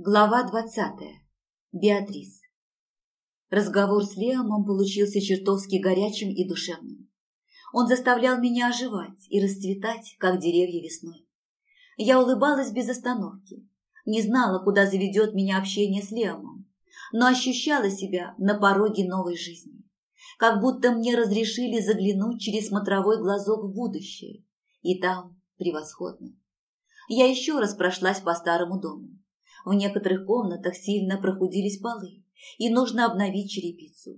Глава двадцатая. Беатрис. Разговор с Леомом получился чертовски горячим и душевным. Он заставлял меня оживать и расцветать, как деревья весной. Я улыбалась без остановки, не знала, куда заведет меня общение с Леомом, но ощущала себя на пороге новой жизни, как будто мне разрешили заглянуть через смотровой глазок в будущее, и там превосходно. Я еще раз прошлась по старому дому в некоторых комнатах сильно прохудились полы, и нужно обновить черепицу.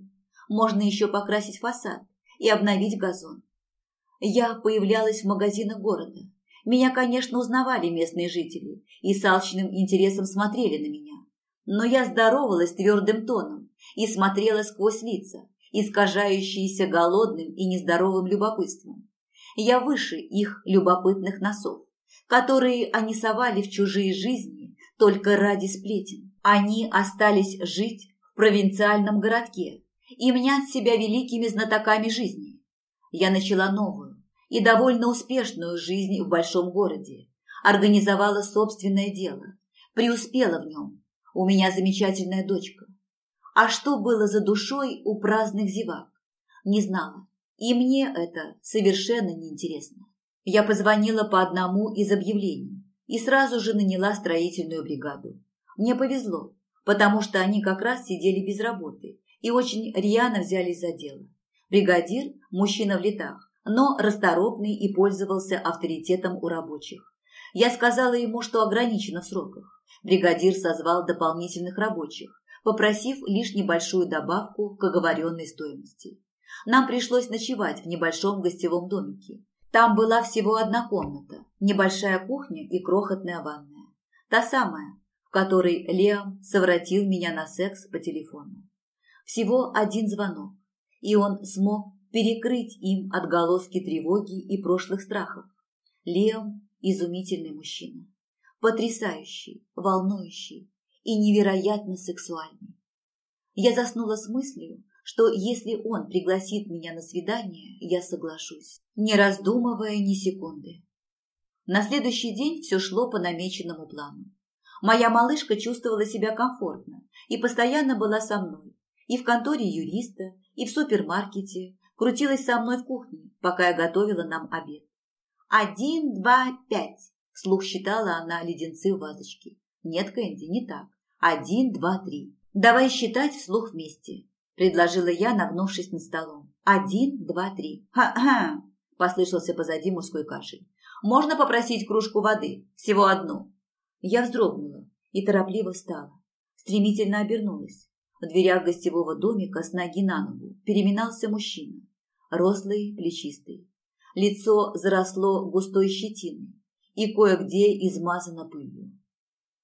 Можно еще покрасить фасад и обновить газон. Я появлялась в магазинах города. Меня, конечно, узнавали местные жители и с алчным интересом смотрели на меня. Но я здоровалась твердым тоном и смотрела сквозь лица, искажающиеся голодным и нездоровым любопытством. Я выше их любопытных носов, которые они совали в чужие жизни только ради сплетен. Они остались жить в провинциальном городке и мнять себя великими знатоками жизни. Я начала новую и довольно успешную жизнь в большом городе, организовала собственное дело, преуспела в нем. У меня замечательная дочка. А что было за душой у праздных зевак? Не знала. И мне это совершенно неинтересно. Я позвонила по одному из объявлений и сразу же наняла строительную бригаду. Мне повезло, потому что они как раз сидели без работы и очень рьяно взялись за дело. Бригадир – мужчина в летах, но расторопный и пользовался авторитетом у рабочих. Я сказала ему, что ограничено в сроках. Бригадир созвал дополнительных рабочих, попросив лишь небольшую добавку к оговоренной стоимости. Нам пришлось ночевать в небольшом гостевом домике. Там была всего одна комната, небольшая кухня и крохотная ванная. Та самая, в которой Леом совратил меня на секс по телефону. Всего один звонок, и он смог перекрыть им отголоски тревоги и прошлых страхов. Леом – изумительный мужчина. Потрясающий, волнующий и невероятно сексуальный. Я заснула с мыслью, что если он пригласит меня на свидание, я соглашусь, не раздумывая ни секунды. На следующий день все шло по намеченному плану. Моя малышка чувствовала себя комфортно и постоянно была со мной. И в конторе юриста, и в супермаркете, крутилась со мной в кухне, пока я готовила нам обед. «Один, два, пять», – вслух считала она леденцы в вазочке. «Нет, Кэнди, не так. Один, два, три. Давай считать вслух вместе предложила я, нагнувшись над столом. «Один, два, три». «Ха-ха!» – послышался позади мужской кашель. «Можно попросить кружку воды? Всего одну». Я вздрогнула и торопливо встала. Стремительно обернулась. В дверях гостевого домика с ноги на ногу переминался мужчина. Рослый, плечистый. Лицо заросло густой щетиной и кое-где измазано пылью.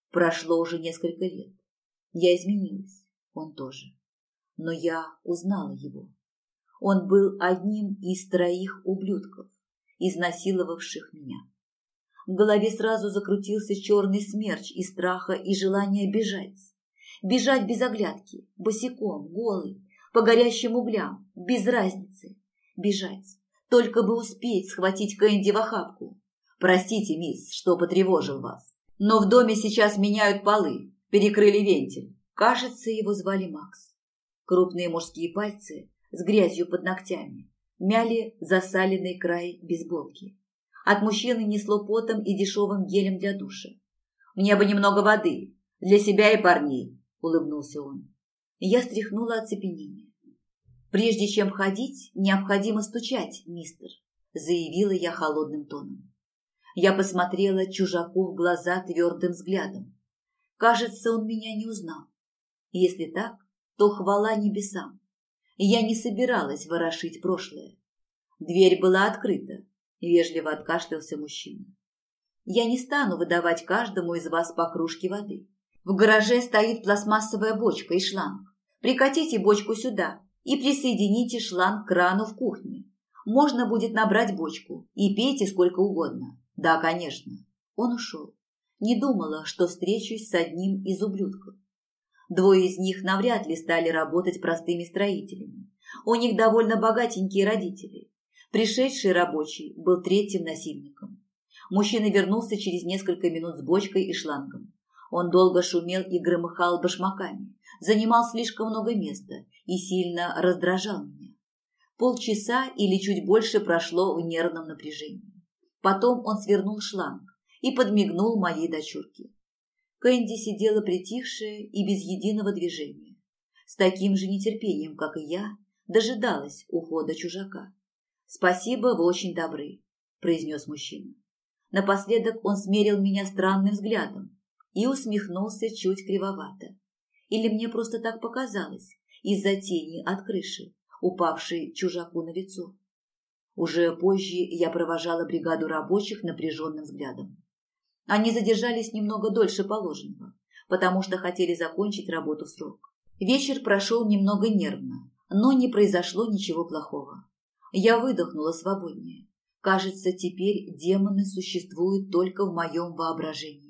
Прошло уже несколько лет. Я изменилась, он тоже но я узнала его. Он был одним из троих ублюдков, изнасиловавших меня. В голове сразу закрутился черный смерч из страха и желания бежать. Бежать без оглядки, босиком, голый, по горящим углям, без разницы. Бежать, только бы успеть схватить Кэнди в охапку. Простите, мисс, что потревожил вас. Но в доме сейчас меняют полы, перекрыли вентиль. Кажется, его звали Макс. Крупные мужские пальцы с грязью под ногтями мяли засаленный край бейсболки. От мужчины несло потом и дешевым гелем для душа. «Мне бы немного воды, для себя и парней», – улыбнулся он. Я стряхнула оцепенение. «Прежде чем входить, необходимо стучать, мистер», – заявила я холодным тоном. Я посмотрела чужаку в глаза твердым взглядом. Кажется, он меня не узнал. Если так, то хвала небесам. Я не собиралась ворошить прошлое. Дверь была открыта, вежливо откашлялся мужчина. Я не стану выдавать каждому из вас по кружке воды. В гараже стоит пластмассовая бочка и шланг. Прикатите бочку сюда и присоедините шланг к крану в кухне. Можно будет набрать бочку и пейте сколько угодно. Да, конечно. Он ушел. Не думала, что встречусь с одним из ублюдков. Двое из них навряд ли стали работать простыми строителями. У них довольно богатенькие родители. Пришедший рабочий был третьим насильником. Мужчина вернулся через несколько минут с бочкой и шлангом. Он долго шумел и громыхал башмаками, занимал слишком много места и сильно раздражал меня. Полчаса или чуть больше прошло в нервном напряжении. Потом он свернул шланг и подмигнул моей дочурке. Кэнди сидела притихшая и без единого движения. С таким же нетерпением, как и я, дожидалась ухода чужака. «Спасибо, вы очень добры», – произнес мужчина. Напоследок он смерил меня странным взглядом и усмехнулся чуть кривовато. Или мне просто так показалось из-за тени от крыши, упавшей чужаку на лицо. Уже позже я провожала бригаду рабочих напряженным взглядом. Они задержались немного дольше положенного, потому что хотели закончить работу в срок. Вечер прошел немного нервно, но не произошло ничего плохого. Я выдохнула свободнее. Кажется, теперь демоны существуют только в моем воображении.